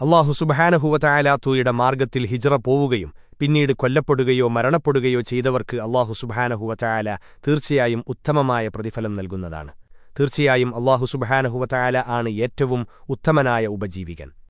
അള്ളാഹു സുബഹാനഹുവതായാലാത്തൂയുടെ മാർഗത്തിൽ ഹിജറ പോവുകയും പിന്നീട് കൊല്ലപ്പെടുകയോ മരണപ്പെടുകയോ ചെയ്തവർക്ക് അള്ളാഹു സുബഹാനഹുവതായാല തീർച്ചയായും ഉത്തമമായ പ്രതിഫലം നൽകുന്നതാണ്. തീർച്ചയായും അള്ളാഹു സുബഹാനഹുവതായാല ആണ് ഏറ്റവും ഉത്തമനായ ഉപജീവികൻ.